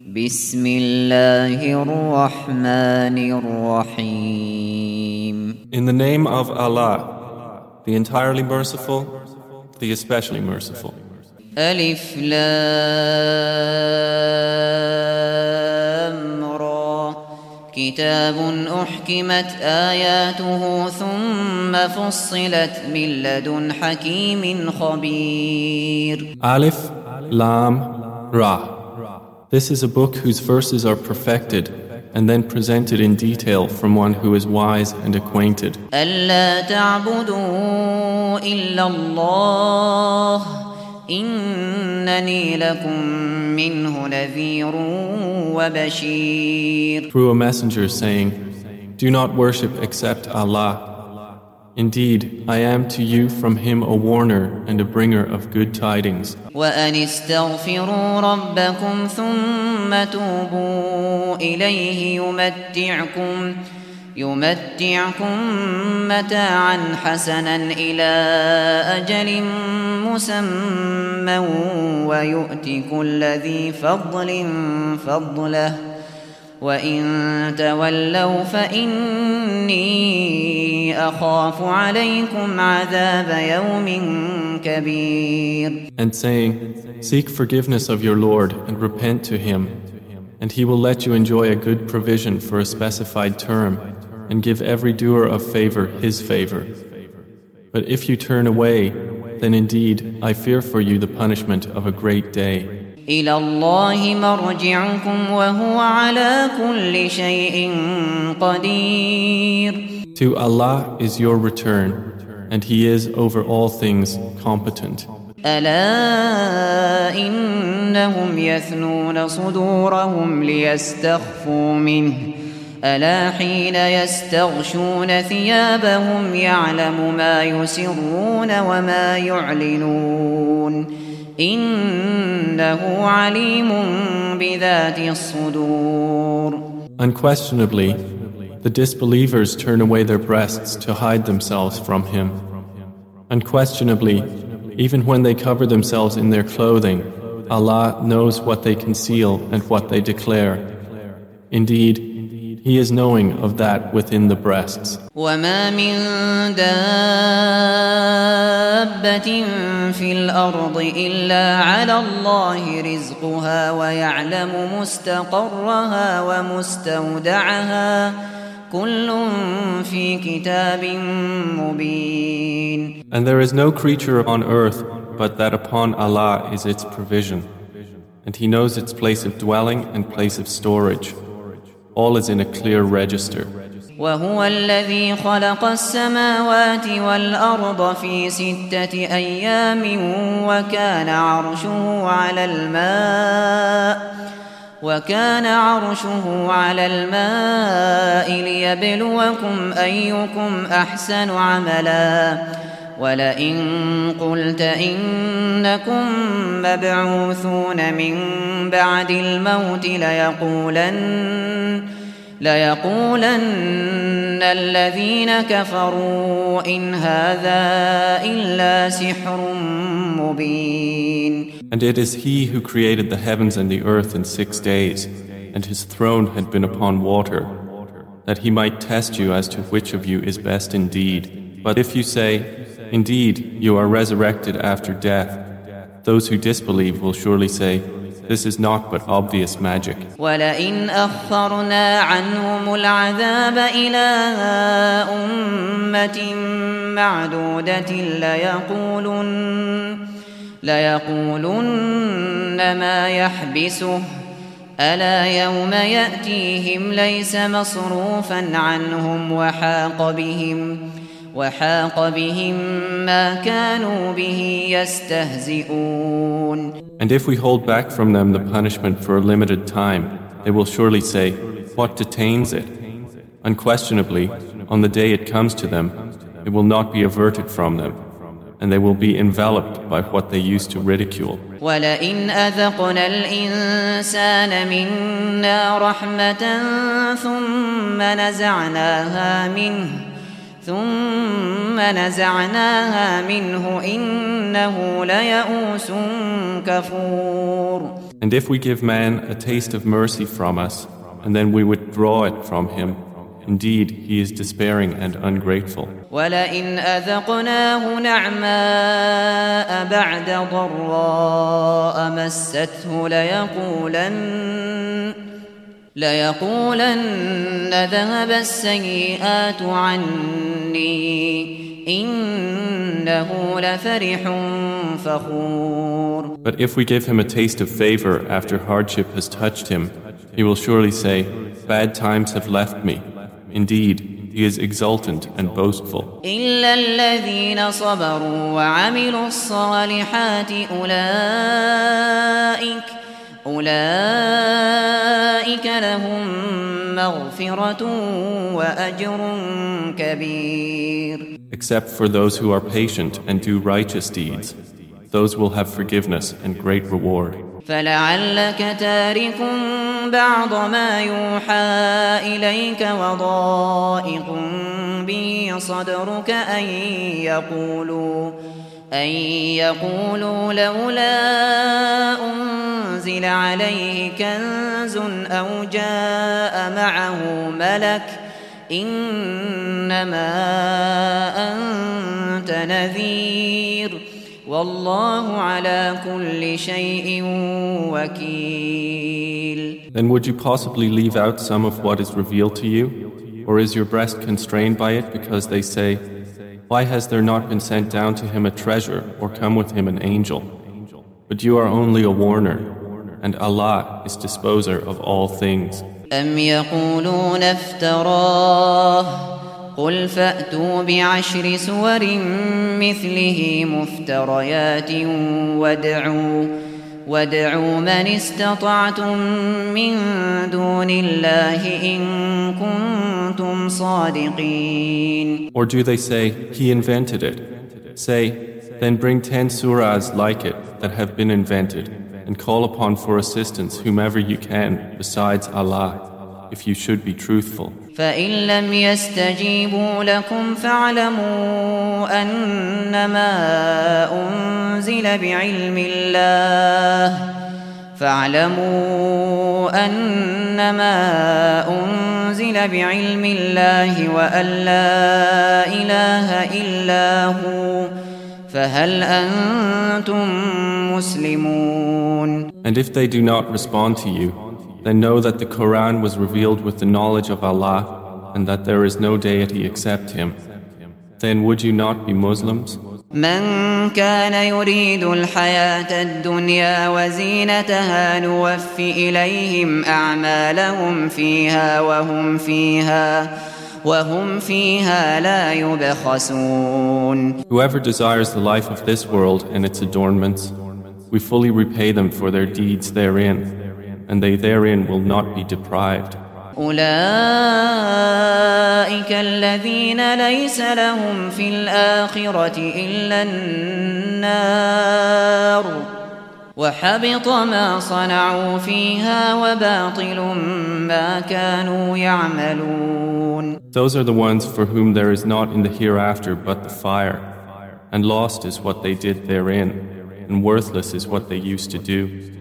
بسم الله الرحمن الرحيم In the name of Allah, the entirely merciful, the especially merciful. ألف لام را كتاب أحكمت آياته ثم فصلت من لدن حكيم خبير Alif, Lam, Ra. This is a book whose verses are perfected and then presented in detail from one who is wise and acquainted. ألا تعبدوا إلا الله إنني لكم منه نذير وبشير Through a messenger saying, Do not worship except Allah. Indeed, I am to you from him a warner and a bringer of good tidings. وأن استغفروا ربكم ثم توبوا إليه يمتعكم يمتعكم متاعا حسنا إلى أجل مسمى ويؤتي كل ذي فضل فضله وإن تولوا فإني أخاف عليكم عذاب يوم كبير And saying, Seek forgiveness of your Lord and repent to him, and he will let you enjoy a good provision for a specified term and give every doer of favor his favor. But if you turn away, then indeed I fear for you the punishment of a great day. إلى الله مرجعكم وهو على كل شيء قدير. To Allah is your return, and He is over all things competent. ألا إنهم يثنون صدورهم ليستخفوا منه. ألا حين يستغشون ثيابهم يعلم ما يسرون وما يعلنون. Unquestionably, the disbelievers turn away their breasts to hide themselves from him. Unquestionably, even when they cover themselves in their clothing, Allah knows what they conceal and what they declare. Indeed, He is knowing of that within the breasts. وما من دابة في الأرض إلا على الله رزقها ويعلم مستقرها ومستودعها كل في كتاب مبين And there is no creature on earth but that upon Allah is its provision. And He knows its place of dwelling and place of storage. All is in a clear register. وهو الذي خلق السماوات والأرض في ستة أيام وكان عرشه على الماء وكان عرشه على الماء ليبلوكم أيكم أحسن عملا ولئن قلت إنكم مبعوثون من بعد الموت ليقولن ليقولن الذين كفروا إن هذا إلا سحر مبين And it is He who created the heavens and the earth in six days, and His throne had been upon water, that He might test you as to which of you is best indeed. But if you say, Indeed, you are resurrected after death, those who disbelieve will surely say, This is not but obvious magic. ليقولن ما يحبسه ألا يوم يأتيهم ليس مصروفا عنهم وحاق بهم وحاق بهم ما كانوا به يستهزئون And if we hold back from them the punishment for a limited time, they will surely say, What detains it? Unquestionably, on the day it comes to them, it will not be averted from them, and they will be enveloped by what they used to ridicule. ولئن أذقنا الإنسان منا رحمة ثم نزعناها منه ثم نزعناها منه إنه ليئوس كفور And if we give man a taste of mercy from us, and then we withdraw it from him, Indeed, he is despairing and ungrateful. ولئن أذقناه نعماء بعد ضراء مسته ليقولن ليقولن ذهب السيئات عني إنه لفرح فخور But if we give him a taste of favor after hardship has touched him, he will surely say, Bad times have left me. Indeed, he is exultant and boastful. إلا الذين صبروا وعملوا الصالحات أولئك أولئك لهم مغفرة وأجر كبير. Except for those who are patient and do righteous deeds, those will have forgiveness and great reward. فلعلك تارك بعض ما يوحى إليك وضائق به صدرك أن يقولوا أن يقولوا لولا أنزل عليه كنز أو جاء معه ملك إنما أنت نذير والله على كل شيء وكيل Then would you possibly leave out some of what is revealed to you? Or is your breast constrained by it because they say, Why has there not been sent down to him a treasure or come with him an angel? But you are only a warner, and Allah is disposer of all things. أم يقولون افتراه قل فأتوا بعشر سور مثله مفتريات وادعوا وادعوا من استطعتم من دون الله إن كنتم صادقين Or do they say, He invented it? Say, then bring ten surahs like it that have been invented, and call upon for assistance whomever you can besides Allah, if you should be truthful. فإن لم يستجيبوا لكم فاعلموا أنما أنزل بعلم الله فاعلموا أنما أنزل بعلم الله وأن لا إله إلا هو فهل أنتم مسلمون؟ And if they do not respond to you, then know that the Quran was revealed with the knowledge of Allah and that there is no deity except Him. Then would you not be Muslims? من كان يريد الحياة الدنيا وزينتها نوف إليهم أعمالهم فيها وهم فيها وهم فيها لا يبخسون Whoever desires the life of this world and its adornments, we fully repay them for their deeds therein, and they therein will not be deprived. أولئك الذين ليس لهم في الآخرة إلا النار وحبط ما صنعوا فيها وباطل ما كانوا يعملون Those are the ones for whom there is not in the hereafter but the fire, and lost is what they did therein, and worthless is what they used to do.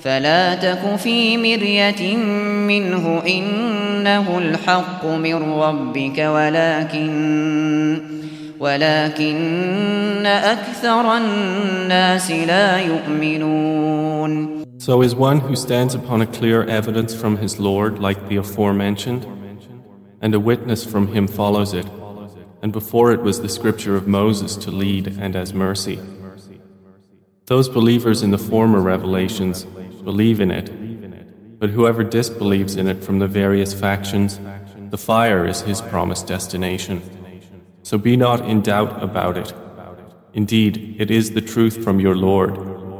فلا تك في مرية منه إنه الحق من ربك ولكن ولكن أكثر الناس لا يؤمنون So is one who stands upon a clear evidence from his Lord like the aforementioned, and a witness from him follows it, and before it was the scripture of Moses to lead and as mercy. Those believers in the former revelations believe in it, but whoever disbelieves in it from the various factions, the fire is his promised destination. So be not in doubt about it. Indeed, it is the truth from your Lord,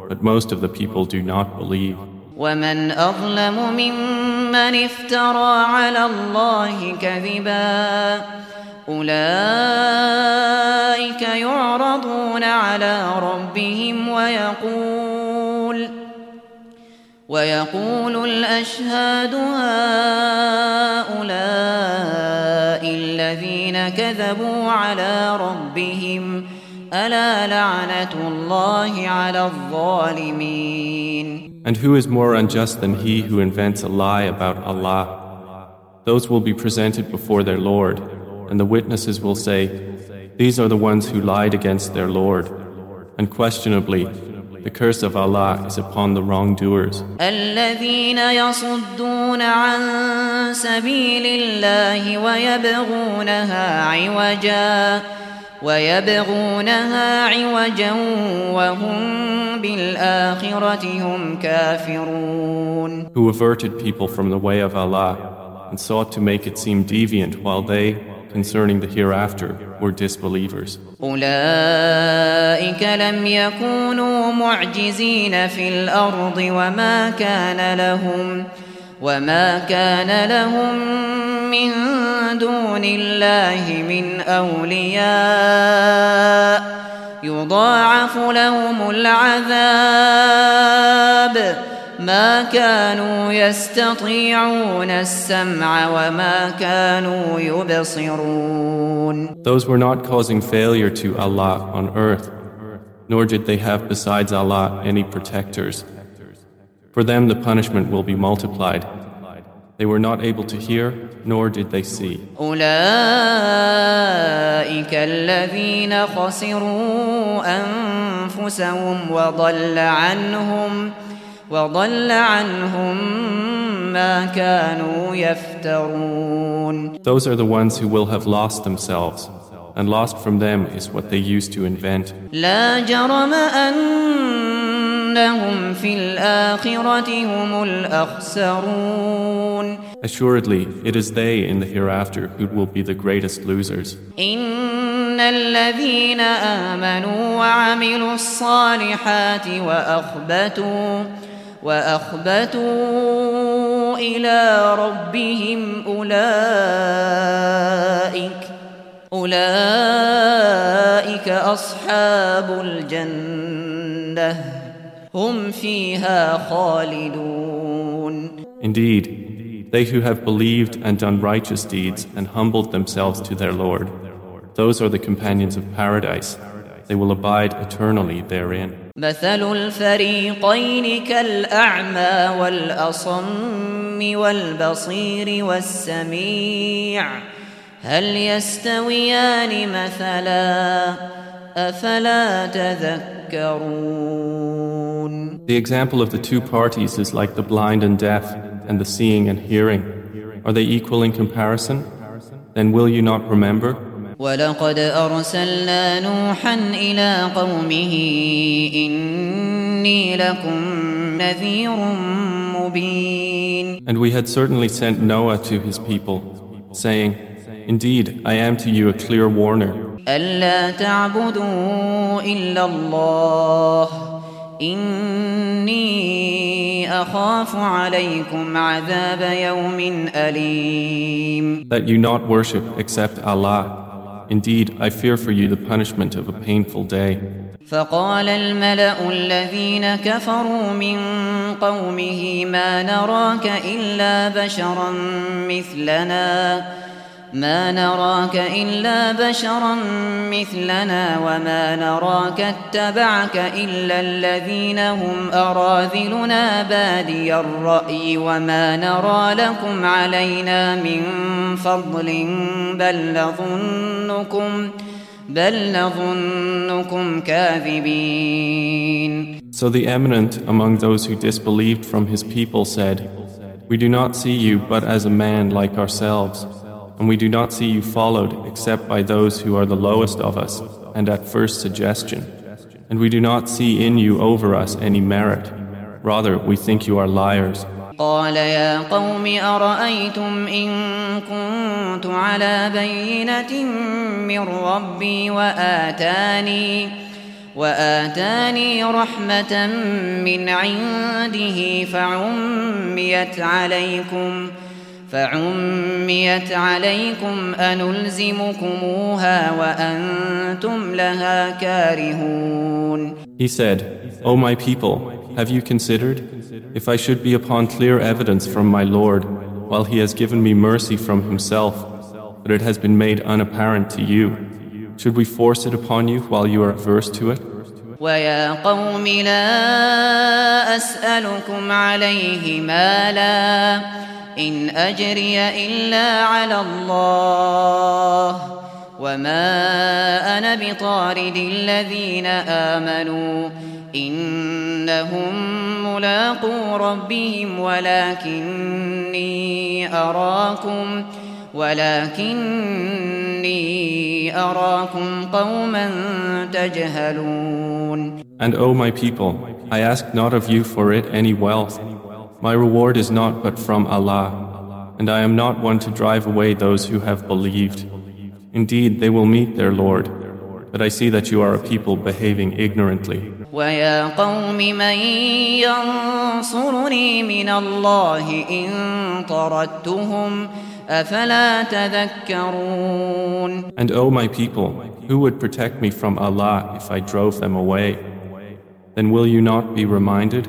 but most of the people do not believe. ومن أظلم ممن افترى على الله كذبا أولئك يعرضون على ربهم ويقول ويقول الأشهاد هؤلاء الذين كذبوا على ربهم ألا لعنة الله على الظالمين And who is more unjust than he who invents a lie about Allah? Those will be presented before their Lord, and the witnesses will say, These are the ones who lied against their Lord. Unquestionably, the curse of Allah is upon the wrongdoers. الذين يصدون عن سبيل الله ويبغونها عوجا ويبغونها عوجا وهم بالآخرة هم كافرون Who averted people from the way of Allah and sought to make it seem deviant while they, concerning the hereafter, were disbelievers. أولئك لم يكونوا معجزين في الأرض وما كان لهم وما كان لهم من دون الله من أولياء يضاعف لهم العذاب ما كانوا يستطيعون السمع وما كانوا يبصرون Those were not causing failure to Allah on earth, nor did they have besides Allah any protectors. For them the punishment will be multiplied. They were not able to hear, nor did they see. أولئك الذين خسروا أنفسهم وضل عنهم وضل عنهم ما كانوا يفترون Those are the ones who will have lost themselves, and lost from them is what they used to invent. لا جرم أنهم في الآخرة هم الأخسرون Assuredly, it is they in the hereafter who will be the greatest losers. إن الذين آمنوا وعملوا الصالحات وأخبتوا وأخبتوا إلى ربهم أولئك أولئك أصحاب الجنة هم فيها خالدون Indeed, they who have believed and done righteous deeds and humbled themselves to their Lord, those are the companions of paradise. They will abide eternally therein. مثل الفريقين كالأعمى والأصم والبصير والسميع هل يستويان مثلا أفلا تذكرون The example of the two parties is like the blind and deaf and the seeing and hearing. Are they equal in comparison? Then will you not remember? ولقد أرسلنا نوحا إلى قومه إني لكم نذير مبين And we had certainly sent Noah to his people, saying, Indeed, I am to you a clear warner, ألا تعبدوا إلا الله إني أخاف عليكم عذاب يوم أليم that you not worship except Allah. Indeed, I fear for you the punishment of a painful day. فقال الملأ الذين كفروا من قومه ما نراك إلا بشرا مثلنا ما نراك إلا بشرا مثلنا وما نراك اتبعك إلا الذين هم أراذلنا بادي الرأي وما نرى لكم علينا من فضل بل نظنكم بل نظنكم كاذبين. So the eminent among those who disbelieved from his people said, We do not see you but as a man like ourselves, and we do not see you followed except by those who are the lowest of us, and at first suggestion. And we do not see in you over us any merit. Rather, we think you are liars. قال يا قوم أرأيتم إن كنت على بينة من ربي وآتاني وآتاني رحمة من عنده فعميت عليكم فعميت عليكم أنلزمكموها وأنتم لها كارهون He said, O my people, have you considered? If I should be upon clear evidence from my Lord, while He has given me mercy from Himself, but it has been made unapparent to you, should we force it upon you while you are averse to it? ويا قوم لا أسألكم عليه مالا إن أجري إلا على الله وما أنا بطارد الذين آمنوا إنهم ملاقو ربهم ولكني أراكم ولكني أراكم قوما تجهلون And O my people, I ask not of you for it any wealth. My reward is not but from Allah, and I am not one to drive away those who have believed. Indeed, they will meet their Lord, but I see that you are a people behaving ignorantly. ويا قوم من ينصرني من الله إن طردتهم أفلا تذكرون And O my people, who would protect me from Allah if I drove them away? Then will you not be reminded?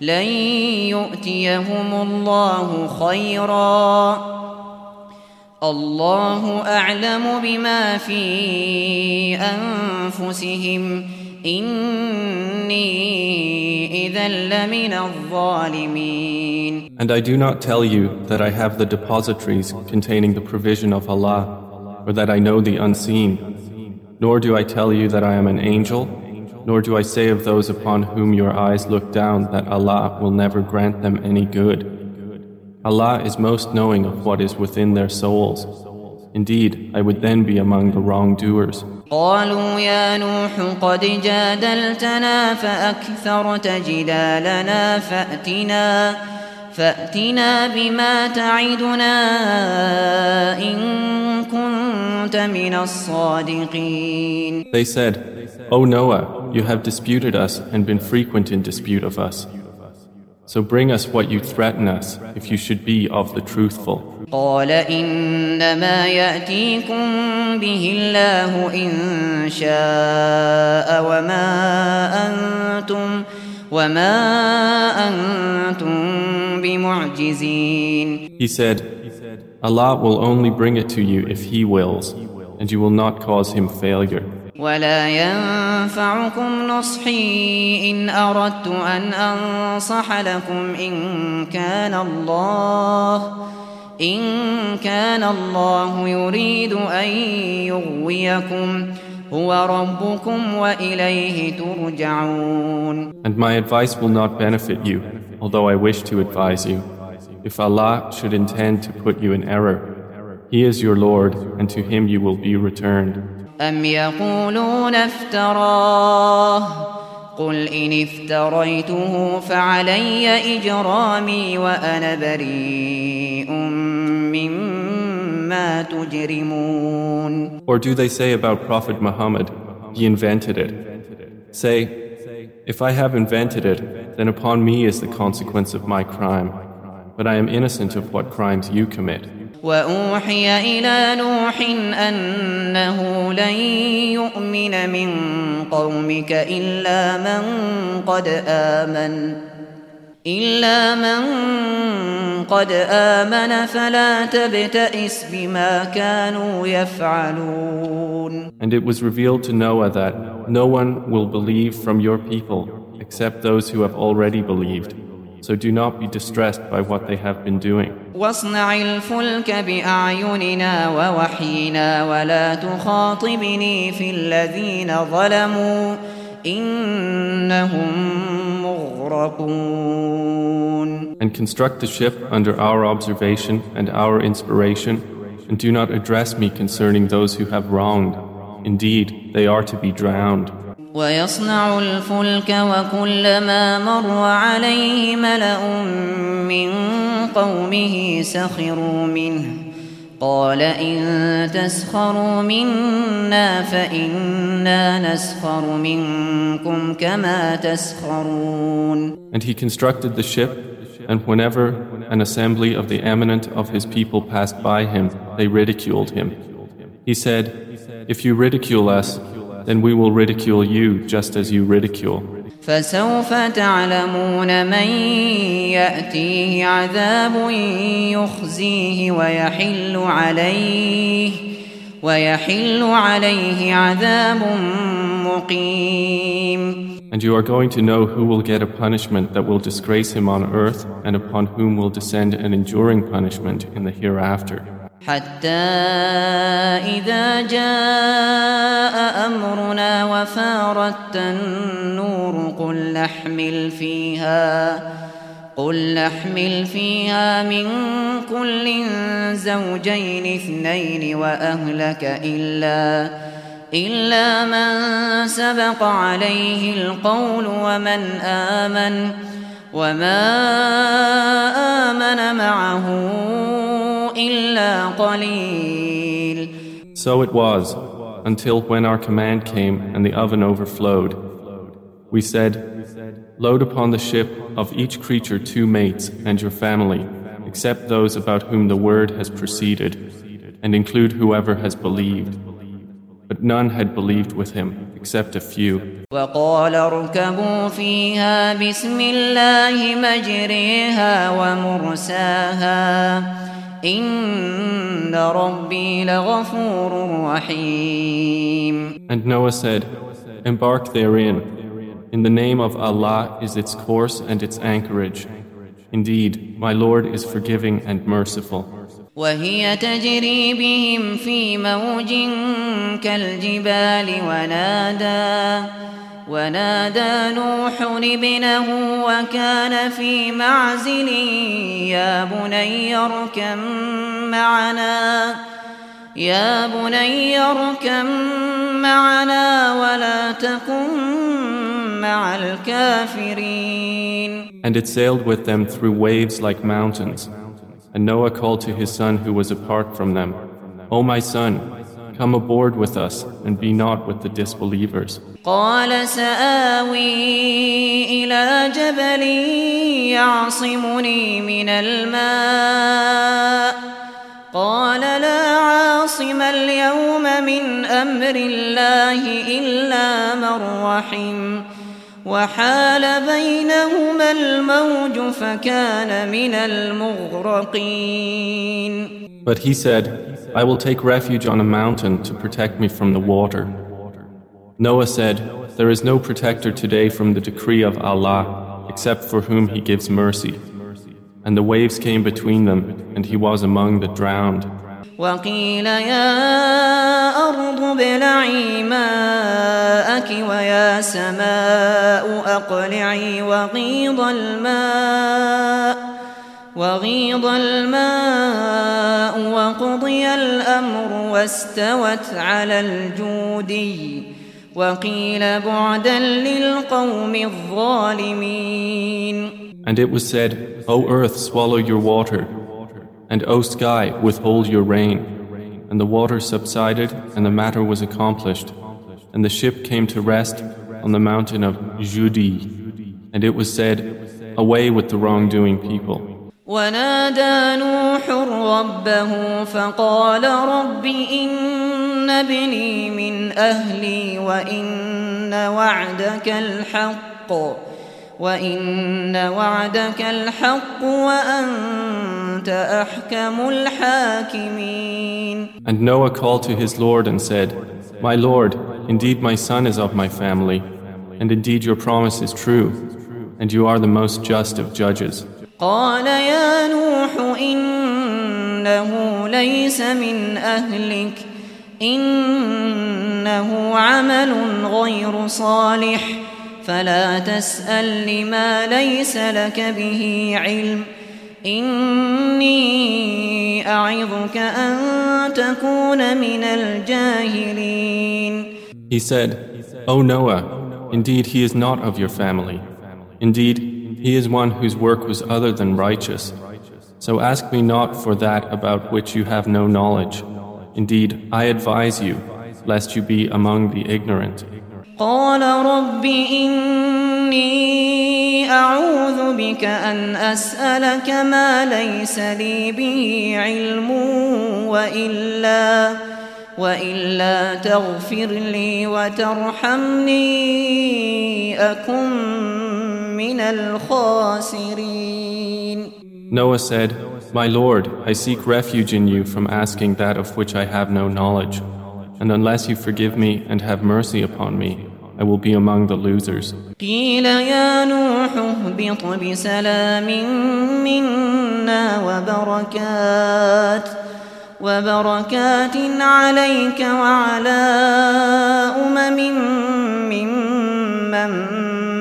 لن يؤتيهم الله خيرا الله أعلم بما في أنفسهم إني إذا لمن الظالمين And I do not tell you that I have the depositories containing the provision of Allah, or that I know the unseen. Nor do I tell you that I am an angel, nor do I say of those upon whom your eyes look down that Allah will never grant them any good. Allah is most knowing of what is within their souls. Indeed, I would then be among the wrongdoers. قالوا يا نوح قد جادلتنا فأكثرت جدالنا فأتنا فأتنا بما تعدنا إن كنت من الصادقين They said, O Noah, you have disputed us and been frequent in dispute of us. So bring us what you threaten us if you should be of the truthful. قال إنما يأتيكم به الله إن شاء وما أنتم وما أنتم بمعجزين He said, Allah will only bring it to you if He wills, and you will not cause Him failure. ولا ينفعكم نصحي إن أردت أن أنصح لكم إن كان الله إن كان الله يريد أن يغويكم هو ربكم وإليه ترجعون And my advice will not benefit you, although I wish to advise you. If Allah should intend to put you in error, He is your Lord, and to Him you will be returned. أم يقولون افتراه قل إن افتريته فعلي إجرامي وأنا بريء مما تجرمون Or do they say about Prophet Muhammad, he invented it? Say, if I have invented it, then upon me is the consequence of my crime. But I am innocent of what crimes you commit. وأوحي إلى نوح أنه لن يؤمن من قومك إلا من قد آمن إلا من قد آمن فلا تبتئس بما كانوا يفعلون And it was revealed to Noah that no one will believe from your people except those who have already believed. So do not be distressed by what they have been doing. واصنع الفلك بأعيننا ووحينا ولا تخاطبني في الذين ظلموا إنهم مغرقون And construct the ship under our observation and our inspiration, and do not address me concerning those who have wronged. Indeed, they are to be drowned. ويصنع الفلك وكلما مر عليه ملأ من قومه سخروا منه قال إن تسخروا منا فإنا نسخر منكم كما تسخرون And he constructed the ship, and whenever an assembly of the eminent of his people passed by him, they ridiculed him. He said, If you ridicule us, then we will ridicule you just as you ridicule. فسوف تعلمون من يأتيه عذاب يخزيه ويحل عليه ويحل عليه عذاب مقيم And you are going to know who will get a punishment that will disgrace him on earth and upon whom will descend an enduring punishment in the hereafter. حتى إذا جاء أمرنا وفارت النور قل نحمل فيها قل نحمل فيها من كل زوجين اثنين وأهلك إلا إلا من سبق عليه القول ومن آمن وما آمن معه إلا قليل So it was, until when our command came and the oven overflowed. We said, Load upon the ship of each creature two mates and your family, except those about whom the word has proceeded, and include whoever has believed. But none had believed with him, except a few. وقال اركبوا فيها بسم الله مجريها ومرساها إن ربي لغفور رحيم And Noah said, Embark therein. In the name of Allah is its course and its anchorage. Indeed, my Lord is forgiving and merciful. وهي تجري بهم في موج كالجبال ونادى ونادى نوح ابنه وكان في معزل يا بني اركم معنا يا بني اركم معنا ولا تكن مع الكافرين And it sailed with them through waves like mountains. And Noah called to his son who was apart from them, O my son, come aboard with us and be not with the disbelievers. قال سآوي إلى جبل يعصمني من الماء. قال لا عاصم اليوم من أمر الله إلا من رحم. وحال بينهما الموج فكان من المغرقين. But he said, I will take refuge on a mountain to protect me from the water. Noah said, There is no protector today from the decree of Allah except for whom He gives mercy. And the waves came between them, and he was among the drowned. وقيل يا أرض ابلعي ماءك ويا سماء أقلعي وغيض الماء وغيض الماء وقضي الأمر واستوت على الجودي وقيل بعدا للقوم الظالمين And it was said, O earth, swallow your water, and O sky, withhold your rain. And the water subsided, and the matter was accomplished. And the ship came to rest on the mountain of Judi. And it was said, Away with the wrongdoing people. ونادى نوح ربه فقال رب إن ابني من أهلي وإن وعدك الحق وإن وعدك الحق وأنت أحكم الحاكمين And Noah called to his Lord and said, My Lord, indeed my son is of my family, and indeed your promise is true, and you are the most just of judges. قال يا نوح إنه ليس من أهلك إنه عمل غير صالح فلا تسأل لما ليس لك به علم إني أعظك أن تكون من الجاهلين He said, O Noah, indeed he is not of your family. Indeed, he is one whose work was other than righteous. So ask me not for that about which you have no knowledge. Indeed, I advise you, lest you be among the ignorant. قال رب إني أعوذ بك أن أسألك ما ليس لي به علم وإلا وإلا تغفر لي وترحمني أكن من الخاسرين Noah said, My Lord, I seek refuge in you from asking that of which I have no knowledge. And unless you forgive me and have mercy upon me, I will be among the losers. قيل يا نوح اهبط بسلام منا وبركات وبركات عليك وعلى أمم ممن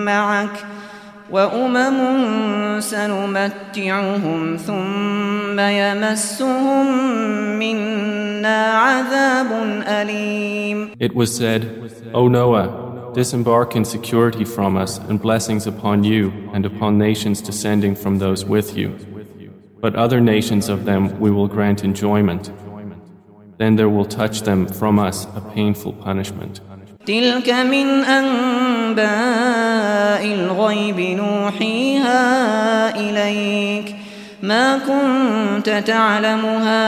معك وأمم سنمتعهم ثم يمسهم منا عذاب أليم It was said, O Noah, disembark in security from us and blessings upon you and upon nations descending from those with you. But other nations of them we will grant enjoyment. Then there will touch them from us a painful punishment. تلك من أنباء الغيب نوحيها إليك. ما كنت تعلمها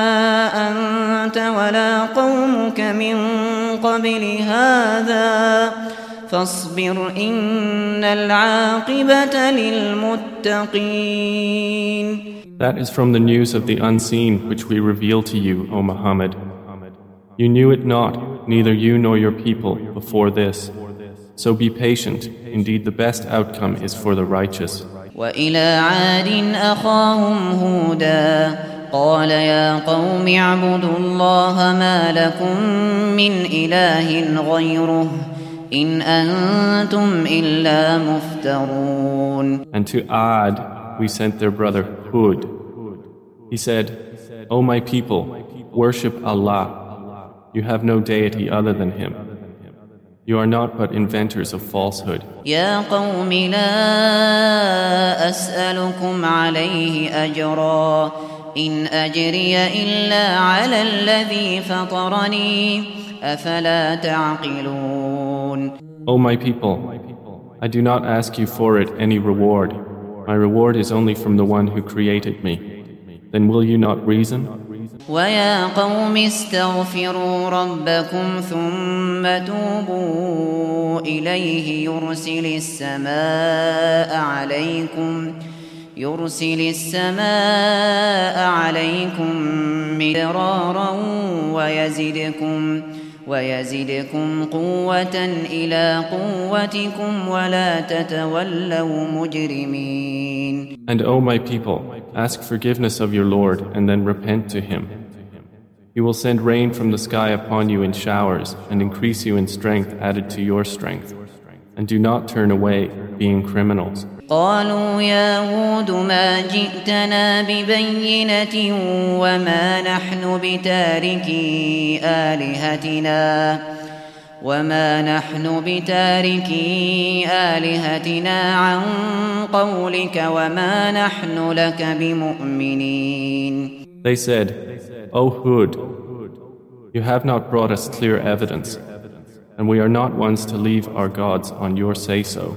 أنت ولا قومك من قبل هذا. فاصبر إن العاقبة للمتقين. That is from the news of the unseen which we reveal to you, O Muhammad. You knew it not, neither you nor your people, before this. So be patient. Indeed, the best outcome is for the righteous. وإلى عاد أخاهم هودا قال يا قوم اعبدوا الله ما لكم من إله غيره إن أنتم إلا مفترون And to Ad we sent their brother Hud. He said, O my people, worship Allah. You have no deity other than Him. You are not but inventors of falsehood. يا قوم لا أسألكم عليه أجرا إن أجري إلا على الذي فطرني أفلا تعقلون O my people, I do not ask you for it any reward. My reward is only from the one who created me. Then will you not reason? ويا قوم استغفروا ربكم ثم توبوا إليه يرسل السماء عليكم يرسل السماء عليكم مدرارا ويزدكم ويزدكم قوة إلى قوتكم ولا تتولوا مجرمين And O my people, ask forgiveness of your Lord and then repent to Him. He will send rain from the sky upon you in showers and increase you in strength added to your strength. And do not turn away, being criminals. قالوا يا هود ما جئتنا ببينة وما نحن بتاركي آلهتنا وما نحن بتاركي آلهتنا عن قولك وما نحن لك بمؤمنين They said, O Hud, you have not brought us clear evidence, and we are not ones to leave our gods on your say so,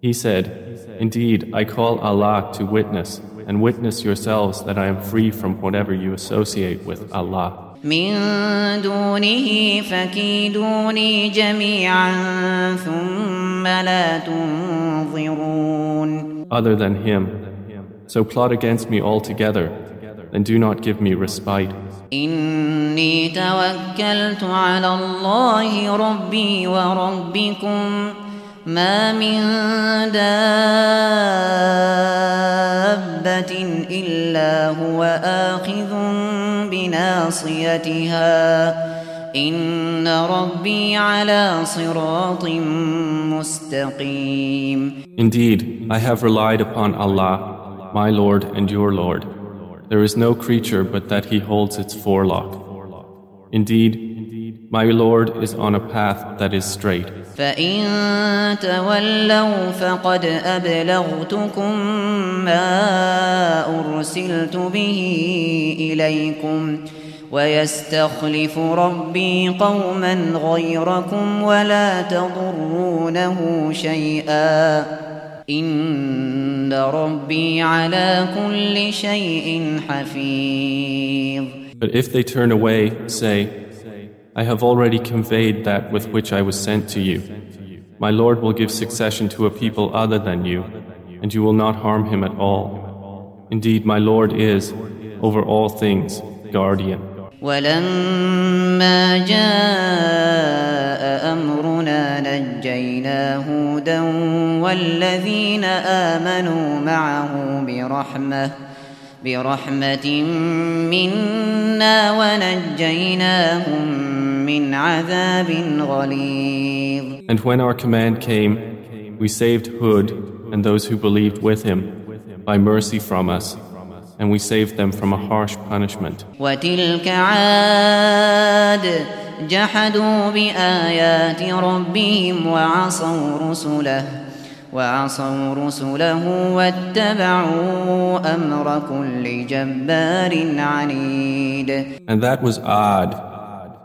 He said, Indeed, I call Allah to witness, and witness yourselves that I am free from whatever you associate with Allah. من دونه فكيدوني جميعا ثم لا تنظرون Other than him. So plot against me altogether, and do not give me respite. إني توكلت على الله ربي وربكم ما من دابة إلا هو آخذ بناصيتها إن ربي على صراط مستقيم Indeed, I have relied upon Allah, my Lord and your Lord. There is no creature but that He holds its forelock. Indeed, my Lord is on a path that is straight. فإن تولوا فقد أبلغتكم ما أرسلت به إليكم ويستخلف ربي قوما غيركم ولا تضرونه شيئا إن ربي على كل شيء حفيظ But if they turn away, say, I have already conveyed that with which I was sent to you. My Lord will give succession to a people other than you, and you will not harm him at all. Indeed, my Lord is, over all things, guardian. ولما جاء أمرنا نجينا هودا والذين آمنوا معه برحمة برحمة منا ونجيناهم من عذاب غليظ and when our command came, we saved Hud and those who believed with him by mercy from us, and we saved them from a harsh punishment. And that was Ad.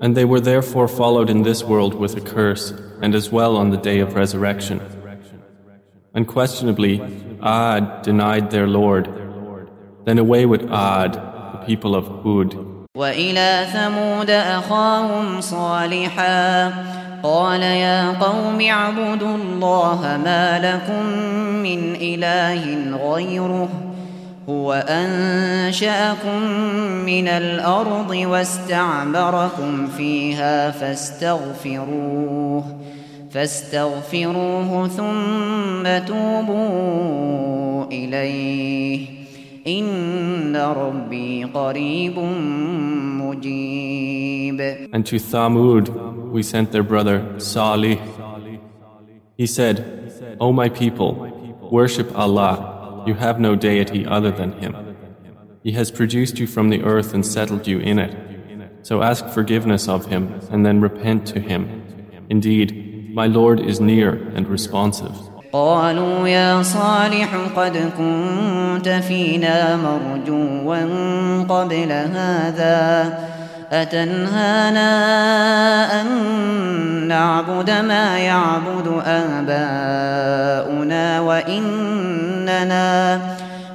And they were therefore followed in this world with a curse, and as well on the day of resurrection. Unquestionably, Ad denied their Lord. Then away with Ad, the people of Hud. وإلى ثمود أخاهم صالحا قال يا قوم اعبدوا الله ما لكم من إله غيره هو أنشأكم من الأرض واستعمركم فيها فاستغفروه فاستغفروه ثم توبوا إليه. إن ربي قريب مجيب. And to Thamud we sent their brother Salih. He said, O my people, worship Allah. you have no deity other than Him. He has produced you from the earth and settled you in it. So ask forgiveness of Him and then repent to Him. Indeed, my Lord is near and responsive. قالوا يا صالح قد كنت فينا مرجوا قبل هذا أتنهانا أن نعبد ما يعبد آباؤنا وإننا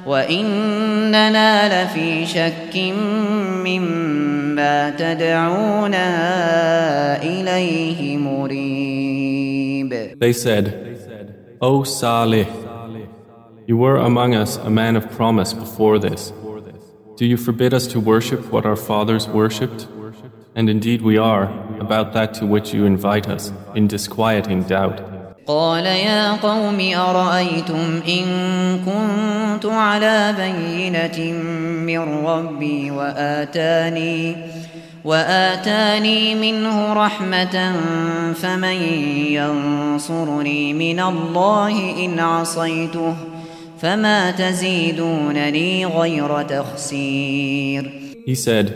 وإننا لفي شك مما تدعونا إليه مريب They said, O Salih, you were among us a man of promise before this. Do you forbid us to worship what our fathers worshipped? And indeed we are, about that to which you invite us, in disquieting doubt. قال يا قوم أرأيتم إن كنت على بينة من ربي وآتاني وآتاني منه رحمة فمن ينصرني من الله إن عصيته فما تزيدونني غير تخسير He said,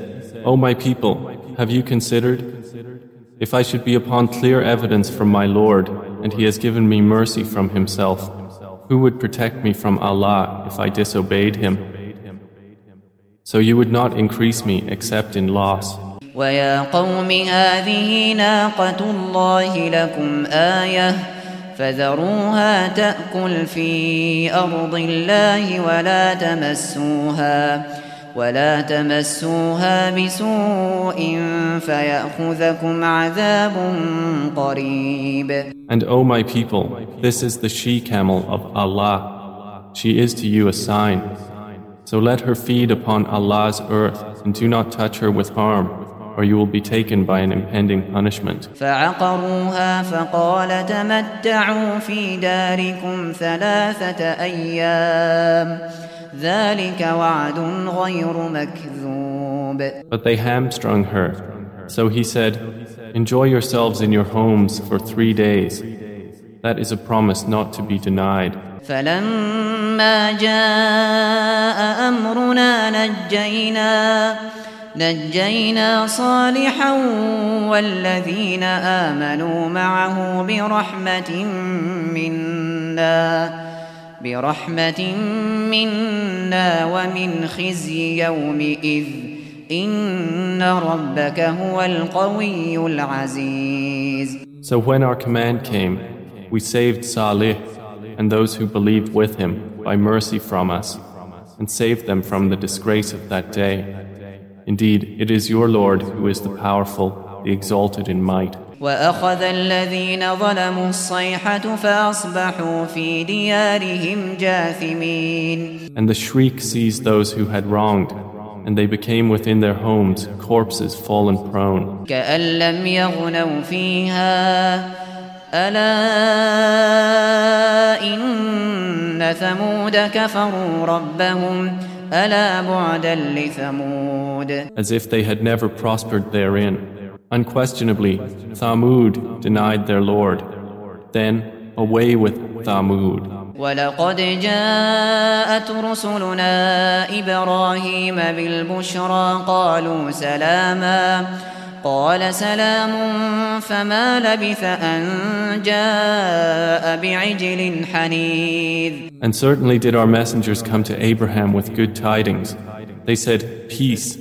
O my people, have you considered? If I should be upon clear evidence from my Lord, and He has given me mercy from Himself, who would protect me from Allah if I disobeyed Him? So you would not increase me except in loss. ويا قوم هذه ناقة الله لكم آية فذروها تأكل في أرض الله ولا تمسوها ولا تمسوها بسوء فيأخذكم عذاب قريب And O my people, this is the she-camel of Allah. She is to you a sign. So let her feed upon Allah's earth and do not touch her with harm, or you will be taken by an impending punishment. فعقروها فقال تمتعوا في داركم ثلاثة أيام ذلك وعد غير مكذوب But they hamstrung her. So he said, Enjoy yourselves in your homes for three days. That is a promise not to be denied. فلما جاء أمرنا نجينا نجينا صالحا والذين آمنوا معه برحمة منا برحمة منا ومن خزي يومئذ إن ربك هو القوي العزيز So when our command came, we saved Salih and those who believed with him by mercy from us and saved them from the disgrace of that day. Indeed, it is your Lord who is the powerful, the exalted in might. وأخذ الذين ظلموا الصيحة فأصبحوا في ديارهم جاثمين And the shriek seized those who had wronged, and they became within their homes corpses fallen prone. كأن لم يغنوا فيها ألا إن ثمود كفروا ربهم ألا بعدا لثمود as if they had never prospered therein. Unquestionably, Thamud denied their Lord. Then, away with Thamud. ولقد جاءت رسلنا إبراهيم بالبشرى قالوا سلاما قال سلام فما لبث أن جاء بعجل حنيذ And certainly did our messengers come to Abraham with good tidings. They said, Peace.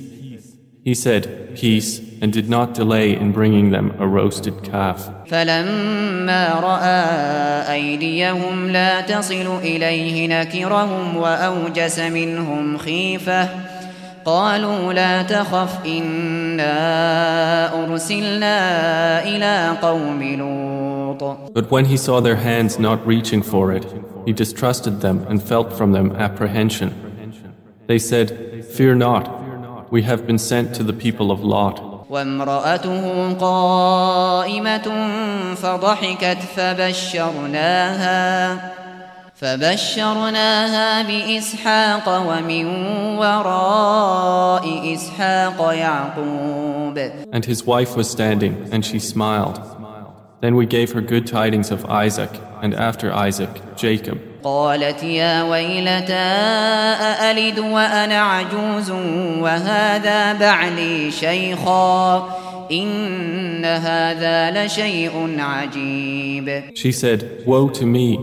He said, Peace, and did not delay in bringing them a roasted calf. فلما رأى أيديهم لا تصل إليه نكرهم وأوجس منهم خيفة قالوا لا تخف إنا أرسلنا إلى قوم لوط But when he saw their hands not reaching for it, he distrusted them and felt from them apprehension. They said, Fear not, we have been sent to the people of Lot. وامرأته قائمة فضحكت فبشرناها فبشرناها بإسحاق ومن وراء إسحاق يعقوب And his wife was standing, and she smiled. Then we gave her good tidings of Isaac, and after Isaac, Jacob. قالت يا ويلتى أألد وأنا عجوز وهذا بعلي شيخا إن هذا لشيء عجيب She said, Woe to me!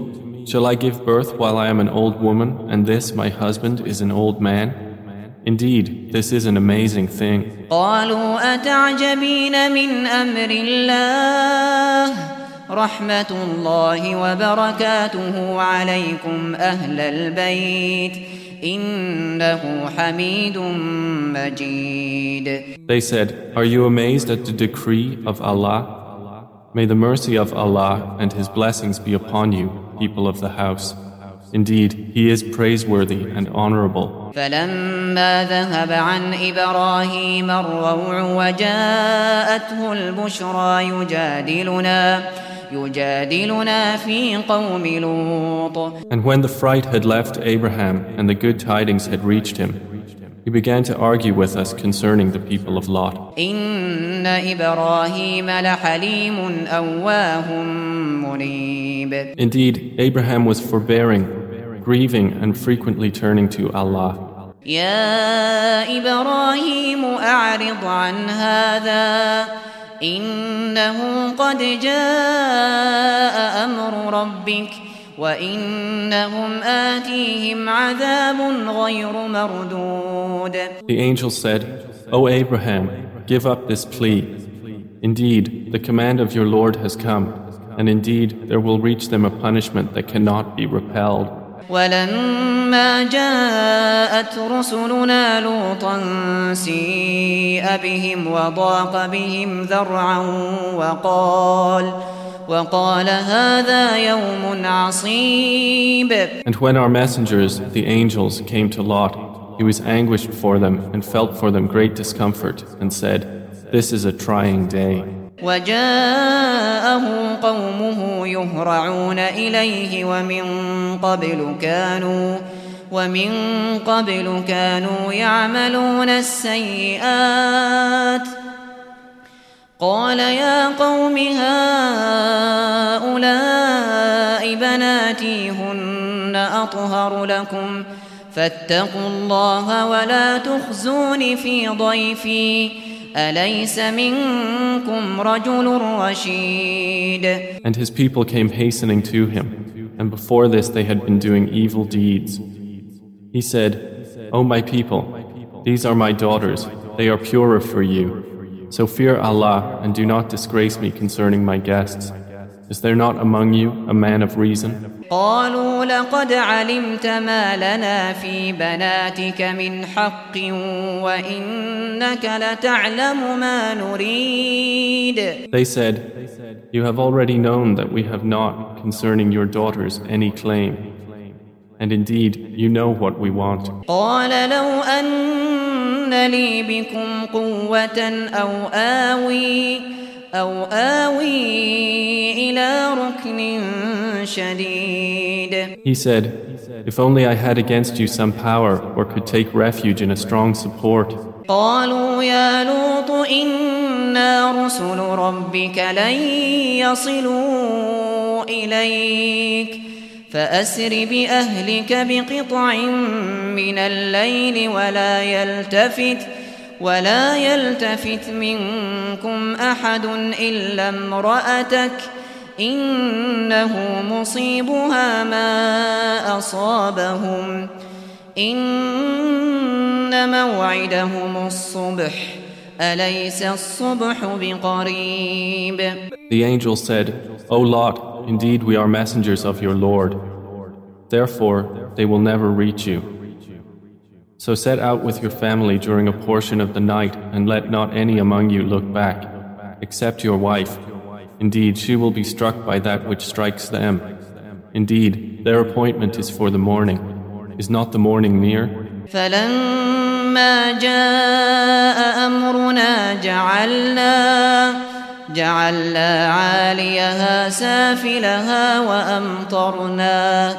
Shall I give birth while I am an old woman, and this, my husband, is an old man? Indeed, this is an amazing thing. قالوا أتعجبين من أمر الله رحمة الله وبركاته عليكم أهل البيت إنه حميد مجيد They said, Are you amazed at the decree of Allah? May the mercy of Allah and His blessings be upon you, people of the house. Indeed, He is praiseworthy and honorable. فلما ذهب عن إبراهيم الروع وجاءته البشرى يجادلنا يجادلنا في قوم لوط And when the fright had left Abraham and the good tidings had reached him, he began to argue with us concerning the people of Lot. إن إبراهيم لحليم أواه منيب Indeed, Abraham was forbearing, grieving, and frequently turning to Allah. يا إبراهيم أعرض عن هذا إنه قد جاء أمر ربك وإنهم آتيهم عذاب غير مردود The angel said, O Abraham, give up this plea. Indeed, the command of your Lord has come, and indeed there will reach them a punishment that cannot be repelled. ولما جاءت رسلنا لوطا سيء بهم وضاق بهم ذرعا وقال وقال هذا يوم عصيب And when our messengers, the angels, came to Lot, he was anguished for them and felt for them great discomfort and said, This is a trying day. وجاءه قومه يهرعون إليه ومن قبل كانوا ومن قبل كانوا يعملون السيئات قال يا قوم هؤلاء بناتي هن أطهر لكم فاتقوا الله ولا تخزون في ضيفي أليس منكم رجل رشيد And his people came hastening to him, and before this they had been doing evil deeds. He said, O my people, these are my daughters, they are purer for you. So fear Allah and do not disgrace me concerning my guests. Is there not among you a man of reason? قالوا لقد علمت ما لنا في بناتك من حق وإنك لتعلم ما نريد They said, You have already known that we have not concerning your daughters any claim. And indeed, you know what we want. قال لو أن لي بكم قوة أو آوي أو آوي إلى ركن شديد He said, If only I had against you some power or could take refuge in a strong support. قالوا يا لوط إنا رسل ربك لن يصلوا إليك فأسر بأهلك بقطع من الليل ولا يلتفت ولا يلتفت منكم أحد إلا امرأتك إنه مصيبها ما أصابهم إن موعدهم الصبح أليس الصبح بقريب The angel said, O Lot, indeed we are messengers of your Lord. Therefore, they will never reach you. So set out with your family during a portion of the night and let not any among you look back, except your wife. Indeed, she will be struck by that which strikes them. Indeed, their appointment is for the morning. Is not the morning near? فلما جاء أمرنا جعلنا جعلنا عاليها سافلها وأمطرنا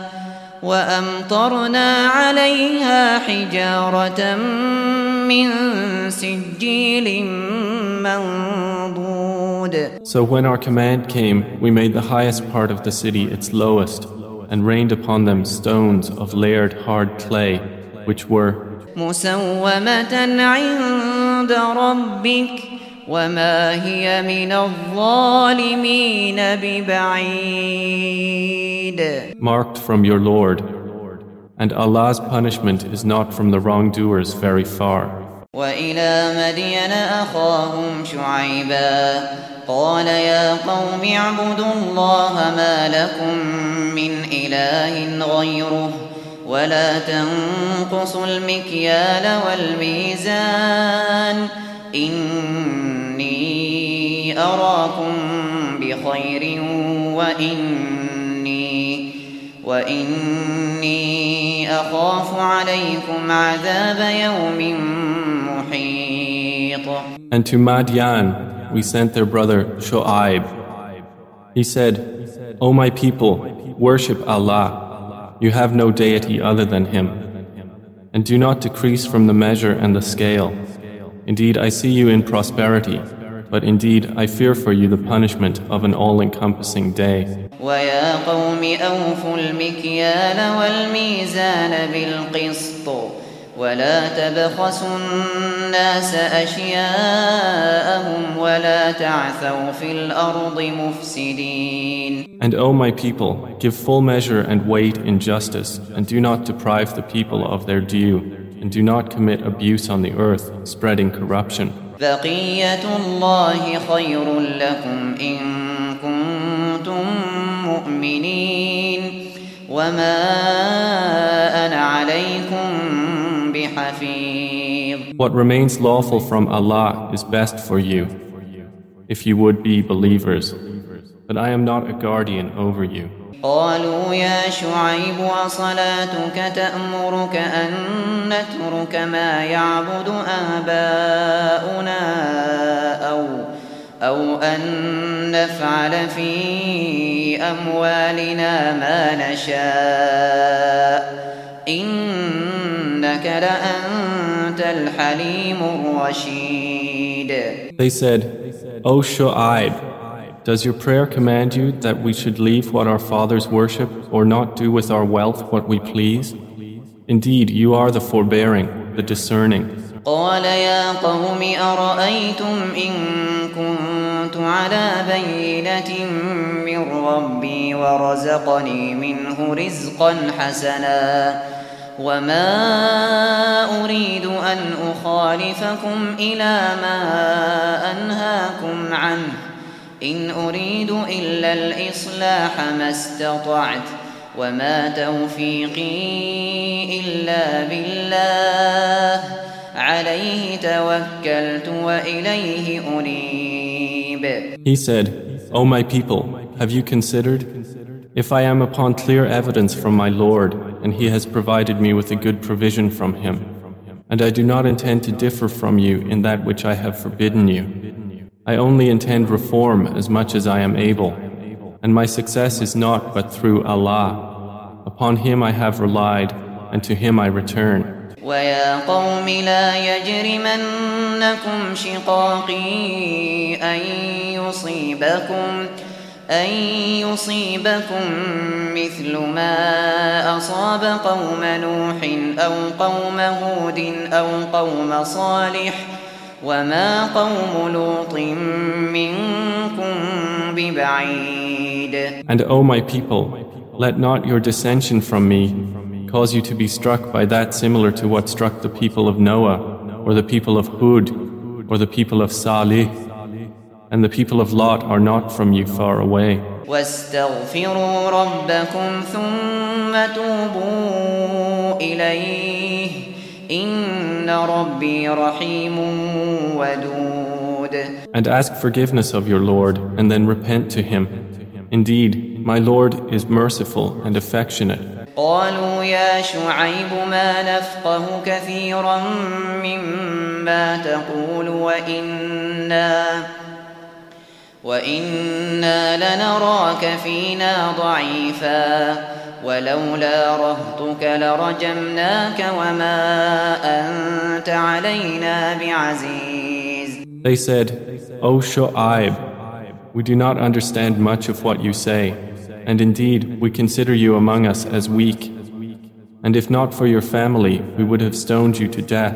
وأمطرنا عليها حجارة من سجيل منضود So when our command came, we made the highest part of the city its lowest, and rained upon them stones of layered hard clay, which were مسومة عند ربك وما هي من الظالمين ببعيد marked from your Lord. And Allah's punishment is not from the wrongdoers very far. وإلى مدين أخاهم شعيبا قال يا قوم اعبدوا الله ما لكم من إله غيره ولا تنقصوا المكيال والميزان إني أراكم بخير وإني وإني أخاف عليكم عذاب يوم محيط And to Madian we sent their brother Shu'aib. He said, O my people, worship Allah. You have no deity other than Him. And do not decrease from the measure and the scale. Indeed, I see you in prosperity, but indeed I fear for you the punishment of an all-encompassing day. ويا قوم أوفوا المكيال والميزان بالقسط ولا تبخسوا الناس أشياءهم ولا تعثوا في الأرض مفسدين And O my people, give full measure and weight in justice, and do not deprive the people of their due, and do not commit abuse on the earth, spreading corruption. بقية الله خير لكم إن كنتم مؤمنين وما أنا عليكم What remains lawful from Allah is best for you, if you would be believers. But I am not a guardian over you. قالوا يا شعيب وصلاتك تأمرك أن نترك ما يعبد آباؤنا أو أو أن نفعل في أموالنا ما نشاء إنك لأنت الحليم الرشيد. They said, O Shu'aib, does your prayer command you that we should leave what our fathers worship or not do with our wealth what we please? Indeed, you are the forbearing, the discerning. قال يا قوم أرأيتم إن كنت على بينة من ربي ورزقني منه رزقا حسنا وما أريد أن أخالفكم إلى ما أنهاكم عنه إن أريد إلا الإصلاح ما استطعت وما توفيقي إلا بالله عليه توكلت وإليه أنيب He said, O my people, have you considered If I am upon clear evidence from my Lord, and He has provided me with a good provision from Him, and I do not intend to differ from you in that which I have forbidden you, I only intend reform as much as I am able, and my success is not but through Allah. Upon Him I have relied, and to Him I return. ويا قوم لا يجرمنكم شقاقي أن يصيبكم أن يصيبكم مثل ما أصاب قوم نوح أو قوم هود أو قوم صالح وما قوم لوط منكم ببعيد And O my people, let not your dissension from me cause you to be struck by that similar to what struck the people of Noah, or the people of Hud, or the people of Salih, and the people of Lot are not from you far away. واستغفروا ربكم ثم توبوا إليه إن ربي رحيم ودود And ask forgiveness of your Lord and then repent to him. Indeed, my Lord is merciful and affectionate. قالوا يا شعيب ما نفقه كثيرا مما تقول وإنا وإنا لنراك فينا ضعيفا ولولا رهطك لرجمناك وما أنت علينا بعزيز They said, O Shu'aib, we do not understand much of what you say, and indeed we consider you among us as weak. And if not for your family, we would have stoned you to death.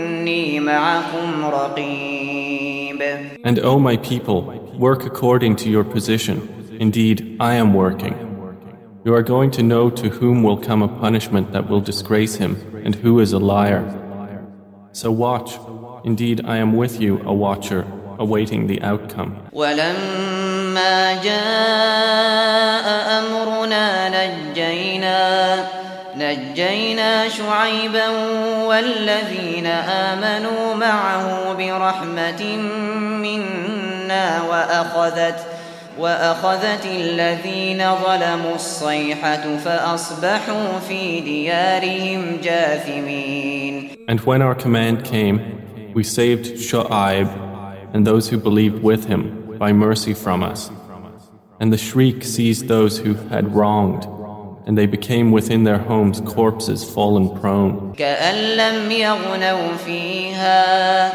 And O my people, work according to your position. Indeed, I am working. You are going to know to whom will come a punishment that will disgrace him and who is a liar. So watch. Indeed, I am with you, a watcher, awaiting the outcome. ولما جاء أمرنا نجينا نجينا شعيبا والذين آمنوا معه برحمة منا وأخذت وأخذت الذين ظلموا الصيحة فأصبحوا في ديارهم جاثمين And when our command came, we saved Shu'aib and those who believed with him by mercy from us. And the shriek seized those who had wronged, and they became within their homes corpses fallen prone. كأن لم يغنوا فيها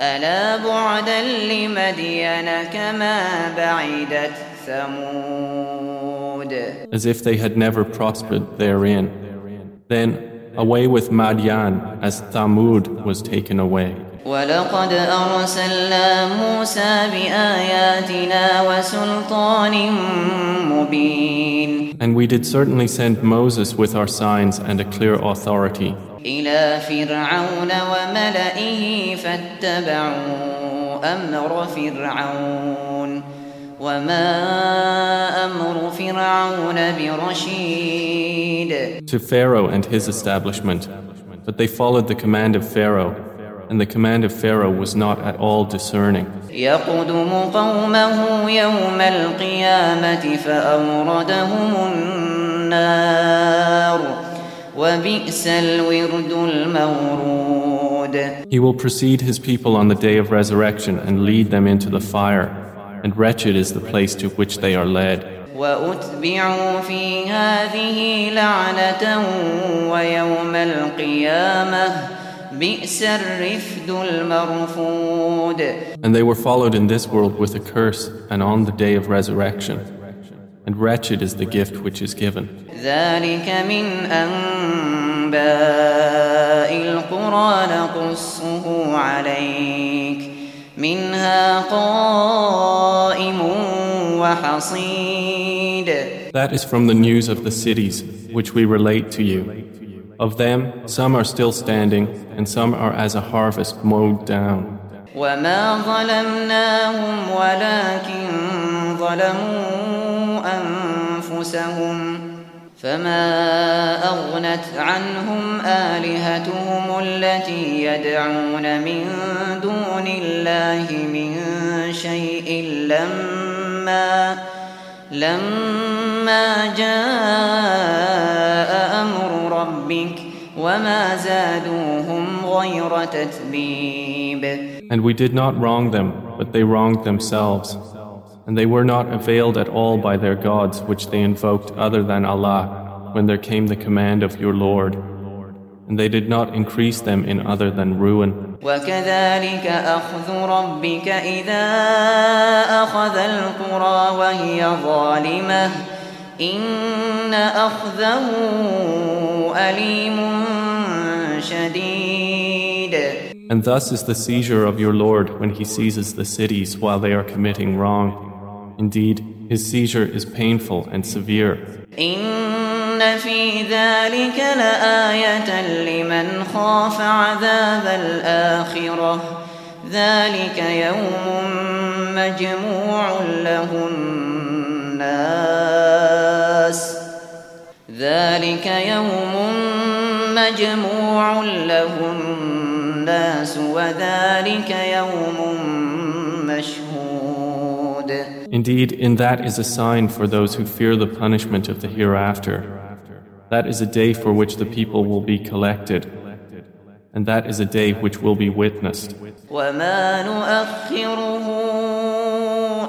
ألا بعدا لمدين كما بعدت ثمود As if they had never prospered therein. Then away with Madian as Thamud was taken away. ولقد أرسلنا موسى بآياتنا وسلطان مبين and we did certainly send Moses with our signs and a clear authority. To Pharaoh and his establishment, but they followed the command of Pharaoh and the command of Pharaoh was not at all discerning. يقدم قومه يوم القيامة فأوردهم النار وبئس الورد المورود He will precede his people on the day of resurrection and lead them into the fire, and wretched is the place to which they are led. وأتبعوا في هذه لعنة ويوم القيامة بئس الرفد المرفود and they were followed in this world with a curse and on the day of resurrection. And wretched is the gift which is given. That is from the news of the cities which we relate to you. Of them, some are still standing, and some are as a harvest mowed down. وما ظلمناهم ولكن ظلموا أنفسهم فما أغنت عنهم آلهتهم التي يدعون من دون الله من شيء لما لما جاء أمر ربك وما زادوهم غير تتبيب And we did not wrong them, but they wronged themselves. And they were not availed at all by their gods which they invoked other than Allah when there came the command of your Lord. And they did not increase them in other than ruin. وكذلك أخذ ربك إذا أخذ القرى وهي ظالمة إن أخذه أليم شديد And thus is the seizure of your Lord when he seizes the cities while they are committing wrong. Indeed, his seizure is painful and severe. إن في ذلك لآية لمن خاف عذاب الآخرة ذلك يوم مجموع له الناس ذلك يوم مجموع له الناس وذلك يوم مشهود Indeed, in that is a sign for those who fear the punishment of the hereafter. That is a day for which the people will be collected, and that is a day which will be witnessed. وما نؤخره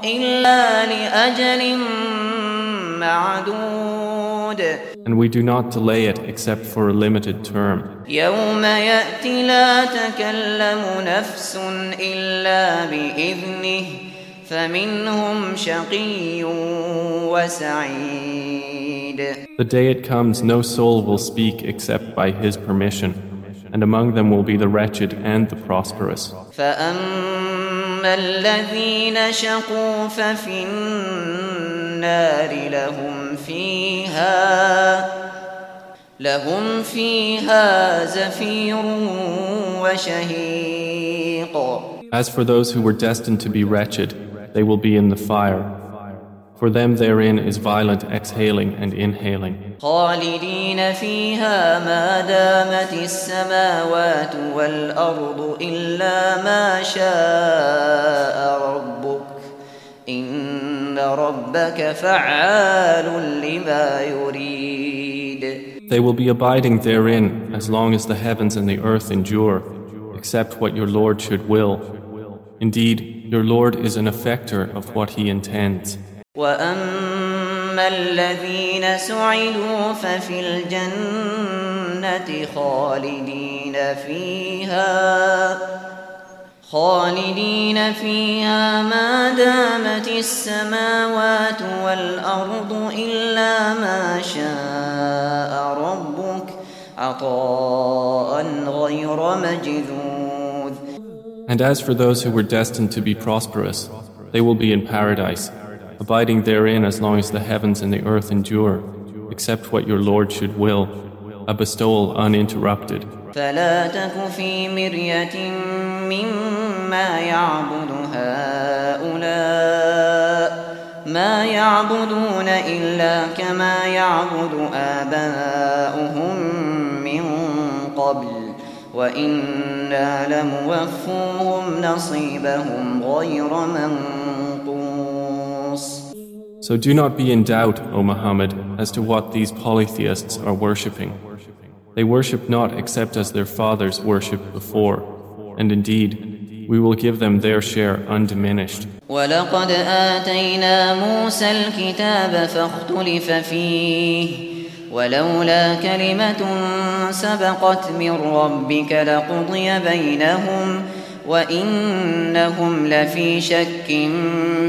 إلا لأجل معدود And we do not delay it except for a limited term. يوم يأتي لا تكلم نفس إلا بإذنه فمنهم شقي وسعيد The day it comes, no soul will speak except by His permission, and among them will be the wretched and the prosperous. فأما الذين شقوا ففي النار لهم فيها لهم فيها زفير وشهيق As for those who were destined to be wretched, they will be in the fire. For them therein is violent exhaling and inhaling. خالدين فيها ما دامت السماوات والأرض إلا ما شاء ربك إن ربك فعال لما يريد They will be abiding therein as long as the heavens and the earth endure, except what your Lord should will. Indeed, your Lord is an effector of what He intends. وأما الذين سعدوا ففي الجنة خالدين فيها خالدين فيها ما دامت السماوات والأرض إلا ما شاء ربك عطاء غير مجذوذ And as for those who were destined to be prosperous, they will be in paradise, abiding therein as long as the heavens and the earth endure, except what your Lord should will, a bestowal uninterrupted. ما يعبدون إلا كما يعبد آباؤهم من قبل وإنا لموفوهم نصيبهم غير منقوص So do not be in doubt, O Muhammad, as to what these polytheists are worshipping. They worship not except as their fathers worshipped before, and indeed, we will give them their share undiminished. ولقد آتينا موسى الكتاب فاختلف فيه ولولا كلمة سبقت من ربك لقضي بينهم وإنهم لفي شك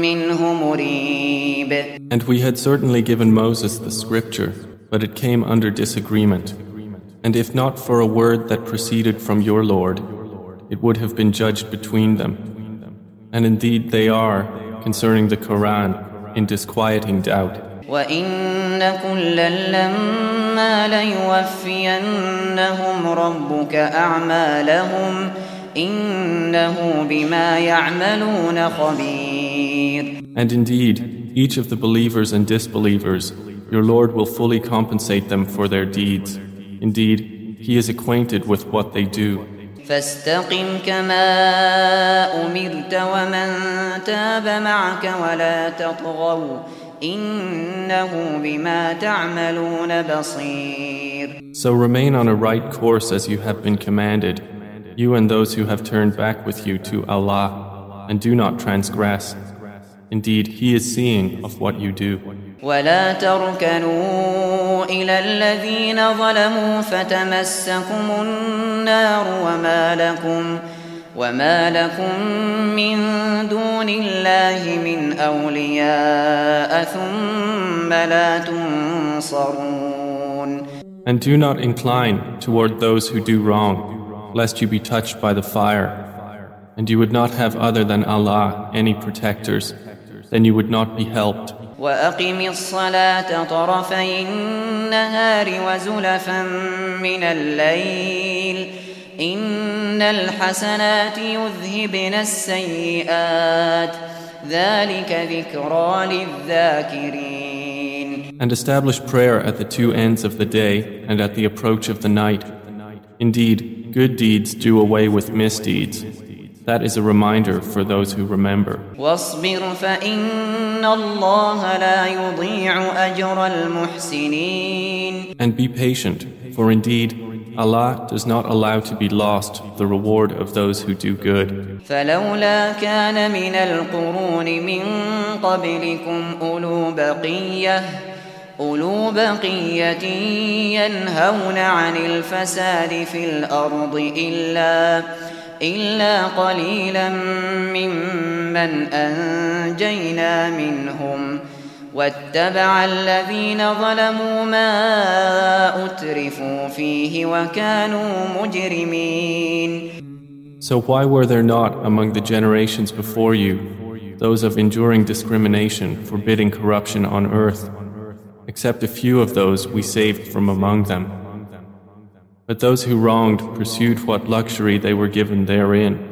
منه مريب And we had certainly given Moses the scripture, but it came under disagreement. And if not for a word that proceeded from your Lord, it would have been judged between them. And indeed they are, concerning the Quran, in disquieting doubt. وإن كلا لما ليوفينهم ربك أعمالهم إنه بما يعملون خبير And indeed, each of the believers and disbelievers, your Lord will fully compensate them for their deeds. Indeed, He is acquainted with what they do. فاستقم كما أمرت ومن تاب معك ولا تطغوا إنه بما تعملون بصير So remain on a right course as you have been commanded, you and those who have turned back with you to Allah, and do not transgress. Indeed, He is seeing of what you do. ولا تركنوا إلى الذين ظلموا فتمسكم النار وما لكم وما لكم من دون الله من أولياء ثم لا تنصرون And do not incline toward those who do wrong, lest you be touched by the fire. And you would not have other than Allah any protectors, then you would not be helped. وأقم الصلاة طرفي النهار وزلفا من الليل إن الحسنات يذهبن السيئات ذلك ذكرى للذاكرين And establish prayer at the two ends of the day and at the approach of the night. Indeed, good deeds do away with misdeeds. That is a reminder for those who remember. واصبر فإن الله لا يضيع أجر المحسنين And be patient, for indeed, Allah does not allow to be lost the reward of those who do good. فلولا كان من القرون من قبلكم أولو بقية أولو بقية ينهون عن الفساد في الأرض إلا إلا قليلا ممن أنجينا منهم واتبع الذين ظلموا ما أترفوا فيه وكانوا مجرمين So why were there not among the generations before you those of enduring discrimination, forbidding corruption on earth, except a few of those we saved from among them. But those who wronged pursued what luxury they were given therein.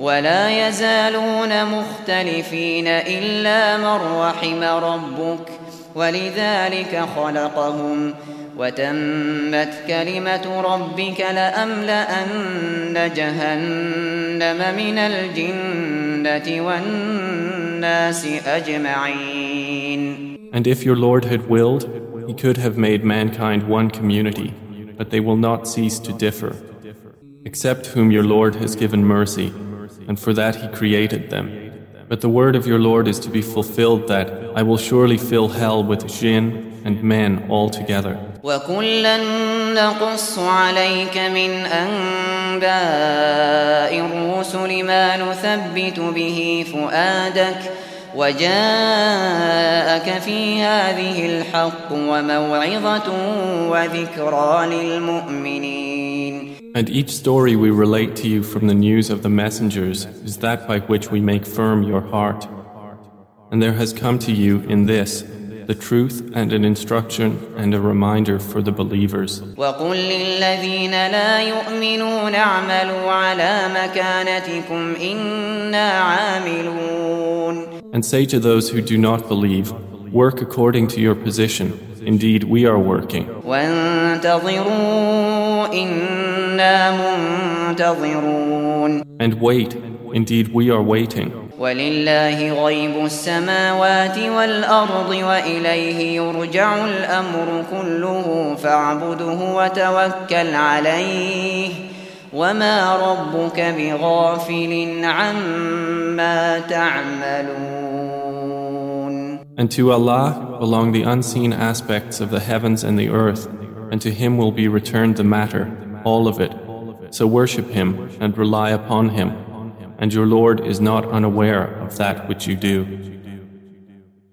ولا يزالون مختلفين إلا من رحم ربك ولذلك خلقهم وتمت كلمة ربك لأملأن جهنم من الجنة والناس أجمعين And if your Lord had willed, he could have made mankind one community, but they will not cease to differ. Except whom your Lord has given mercy, and for that he created them. But the word of your Lord is to be fulfilled that I will surely fill hell with jinn and men all together. وكلا نقص عليك من أنباء الرسل ما نثبت به فؤادك وجاءك في هذه الحق وموعظة وذكرى للمؤمنين And each story we relate to you from the news of the messengers is that by which we make firm your heart. And there has come to you in this the truth and an instruction and a reminder for the believers. وقل للذين لا يؤمنون اعملوا على مكانتكم إنا عاملون And say to those who do not believe, work according to your position. Indeed, we are working. وانتظروا إنا منتظرون And wait. Indeed, we are waiting. ولله غيب السماوات والأرض وإليه يرجع الأمر كله فاعبده وتوكل عليه وما ربك بغافل عما تعملون And to Allah belong the unseen aspects of the heavens and the earth, and to Him will be returned the matter, all of it. So worship Him and rely upon Him and your Lord is not unaware of that which you do.